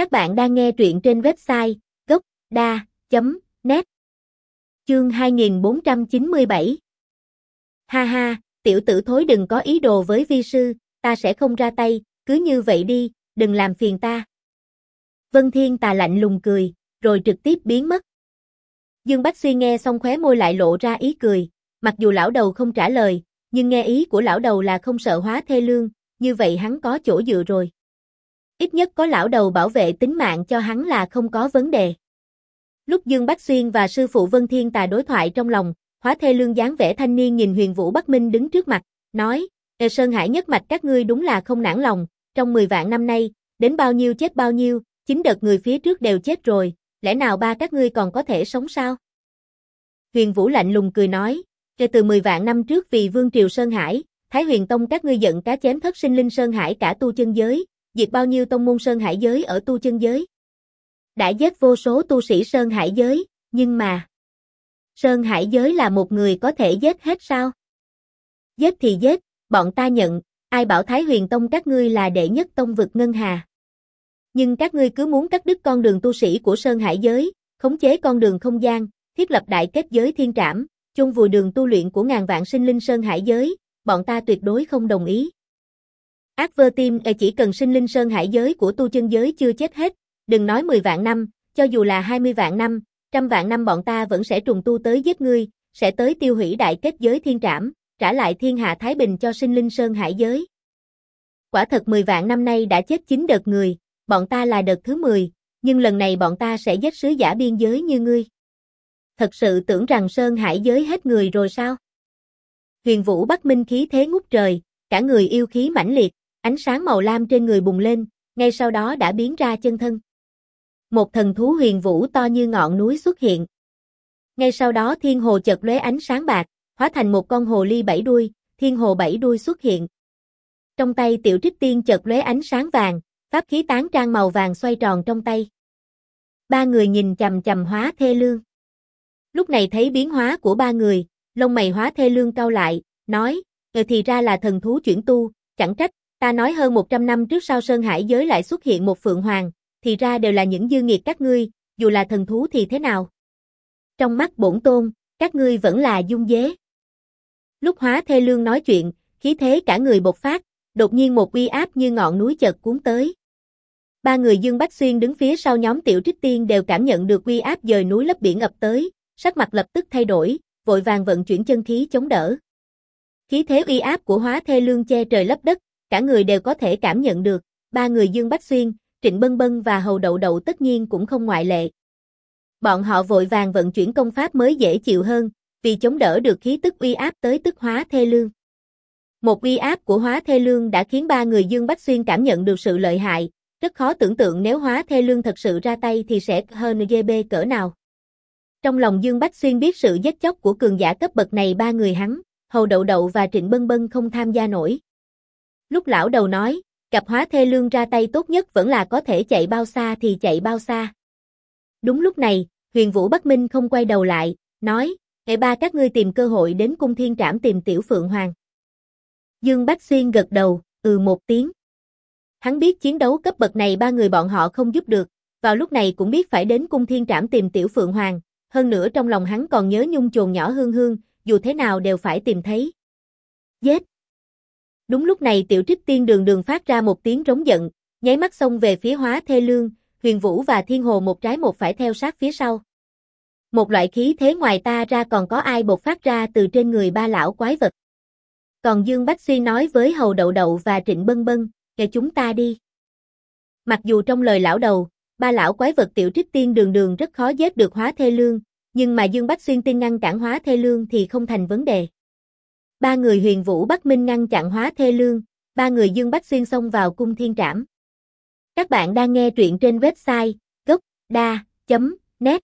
Các bạn đang nghe truyện trên website gocda.net Chương 2497 Ha ha, tiểu tử thối đừng có ý đồ với vi sư, ta sẽ không ra tay, cứ như vậy đi, đừng làm phiền ta. Vân Thiên tà lạnh lùng cười, rồi trực tiếp biến mất. Dương Bách Suy nghe xong khóe môi lại lộ ra ý cười, mặc dù lão đầu không trả lời, nhưng nghe ý của lão đầu là không sợ hóa thê lương, như vậy hắn có chỗ dựa rồi. Ít nhất có lão đầu bảo vệ tính mạng cho hắn là không có vấn đề. Lúc Dương Bắc Xuyên và sư phụ Vân Thiên Tà đối thoại trong lòng, hóa thê lương dáng vẻ thanh niên nhìn huyền vũ Bắc Minh đứng trước mặt, nói, Ê Sơn Hải nhất mạch các ngươi đúng là không nản lòng, trong 10 vạn năm nay, đến bao nhiêu chết bao nhiêu, chính đợt người phía trước đều chết rồi, lẽ nào ba các ngươi còn có thể sống sao? Huyền Vũ lạnh lùng cười nói, kể từ 10 vạn năm trước vì Vương Triều Sơn Hải, Thái Huyền Tông các ngươi giận cá chém thất sinh linh Sơn Hải cả tu chân giới, diệt bao nhiêu tông môn Sơn Hải giới ở tu chân giới. Đã giết vô số tu sĩ Sơn Hải giới, nhưng mà Sơn Hải giới là một người có thể giết hết sao? Giết thì giết, bọn ta nhận, ai bảo Thái Huyền Tông các ngươi là đệ nhất tông vực ngân hà. Nhưng các ngươi cứ muốn cắt đứt con đường tu sĩ của Sơn Hải giới, khống chế con đường không gian, thiết lập đại kết giới thiên trảm, chung vùi đường tu luyện của ngàn vạn sinh linh Sơn Hải giới, bọn ta tuyệt đối không đồng ý. Ác vơ tim e chỉ cần sinh linh Sơn Hải giới của tu chân giới chưa chết hết, đừng nói 10 vạn năm, cho dù là 20 vạn năm, trăm vạn năm bọn ta vẫn sẽ trùng tu tới giết ngươi, sẽ tới tiêu hủy đại kết giới thiên trảm, trả lại thiên hạ Thái Bình cho sinh linh Sơn Hải giới. Quả thật 10 vạn năm nay đã chết 9 đợt người, bọn ta là đợt thứ 10, nhưng lần này bọn ta sẽ giết sứ giả biên giới như ngươi. Thật sự tưởng rằng Sơn Hải giới hết người rồi sao? Huyền Vũ Bắc Minh khí thế ngút trời, cả người yêu khí mãnh liệt, ánh sáng màu lam trên người bùng lên, ngay sau đó đã biến ra chân thân. Một thần thú huyền vũ to như ngọn núi xuất hiện. Ngay sau đó thiên hồ chợt lóe ánh sáng bạc, hóa thành một con hồ ly bảy đuôi, thiên hồ bảy đuôi xuất hiện. Trong tay tiểu trích tiên chợt lóe ánh sáng vàng, pháp khí tán trang màu vàng xoay tròn trong tay. Ba người nhìn chầm chầm hóa thê lương. Lúc này thấy biến hóa của ba người, lông mày hóa thê lương cau lại, nói, ờ thì ra là thần thú chuyển tu, chẳng trách, ta nói hơn 100 năm trước sau Sơn Hải giới lại xuất hiện một phượng hoàng, thì ra đều là những dư nghiệt các ngươi, dù là thần thú thì thế nào. Trong mắt bổn tôn, các ngươi vẫn là dung dế. Lúc hóa thê lương nói chuyện, khí thế cả người bộc phát, đột nhiên một uy áp như ngọn núi chợt cuốn tới. Ba người Dương Bách Xuyên đứng phía sau nhóm tiểu trích tiên đều cảm nhận được uy áp dời núi lấp biển ập tới, sắc mặt lập tức thay đổi, vội vàng vận chuyển chân khí chống đỡ. Khí thế uy áp của hóa thê lương che trời lấp đất, cả người đều có thể cảm nhận được, ba người Dương Bách Xuyên, Trịnh Bân Bân và Hầu Đậu Đậu tất nhiên cũng không ngoại lệ. Bọn họ vội vàng vận chuyển công pháp mới dễ chịu hơn, vì chống đỡ được khí tức uy áp tới tức hóa thê lương. Một uy áp của hóa thê lương đã khiến ba người Dương Bách Xuyên cảm nhận được sự lợi hại, rất khó tưởng tượng nếu hóa thê lương thật sự ra tay thì sẽ hơn GB cỡ nào. Trong lòng Dương Bách Xuyên biết sự giết chóc của cường giả cấp bậc này ba người hắn, Hầu Đậu Đậu và Trịnh Bân Bân không tham gia nổi. Lúc lão đầu nói, cặp hóa thê lương ra tay tốt nhất vẫn là có thể chạy bao xa thì chạy bao xa. Đúng lúc này, huyền vũ Bắc Minh không quay đầu lại, nói, hệ ba các ngươi tìm cơ hội đến cung thiên trảm tìm tiểu phượng hoàng. Dương Bách Xuyên gật đầu, ừ một tiếng. Hắn biết chiến đấu cấp bậc này ba người bọn họ không giúp được, vào lúc này cũng biết phải đến cung thiên trảm tìm tiểu phượng hoàng, hơn nữa trong lòng hắn còn nhớ nhung chồn nhỏ hương hương, dù thế nào đều phải tìm thấy. Dết! Đúng lúc này tiểu trích tiên đường đường phát ra một tiếng rống giận, nháy mắt xông về phía hóa thê lương, huyền vũ và thiên hồ một trái một phải theo sát phía sau. Một loại khí thế ngoài ta ra còn có ai bột phát ra từ trên người ba lão quái vật. Còn Dương Bách xuyên nói với Hầu Đậu Đậu và Trịnh Bân Bân, kể chúng ta đi. Mặc dù trong lời lão đầu, ba lão quái vật tiểu trích tiên đường đường rất khó giết được hóa thê lương, nhưng mà Dương Bách Xuyên tin ngăn cản hóa thê lương thì không thành vấn đề. Ba người huyền vũ Bắc Minh ngăn chặn hóa thê lương, ba người Dương Bách Xuyên xông vào cung thiên trảm. Các bạn đang nghe truyện trên website gocda.net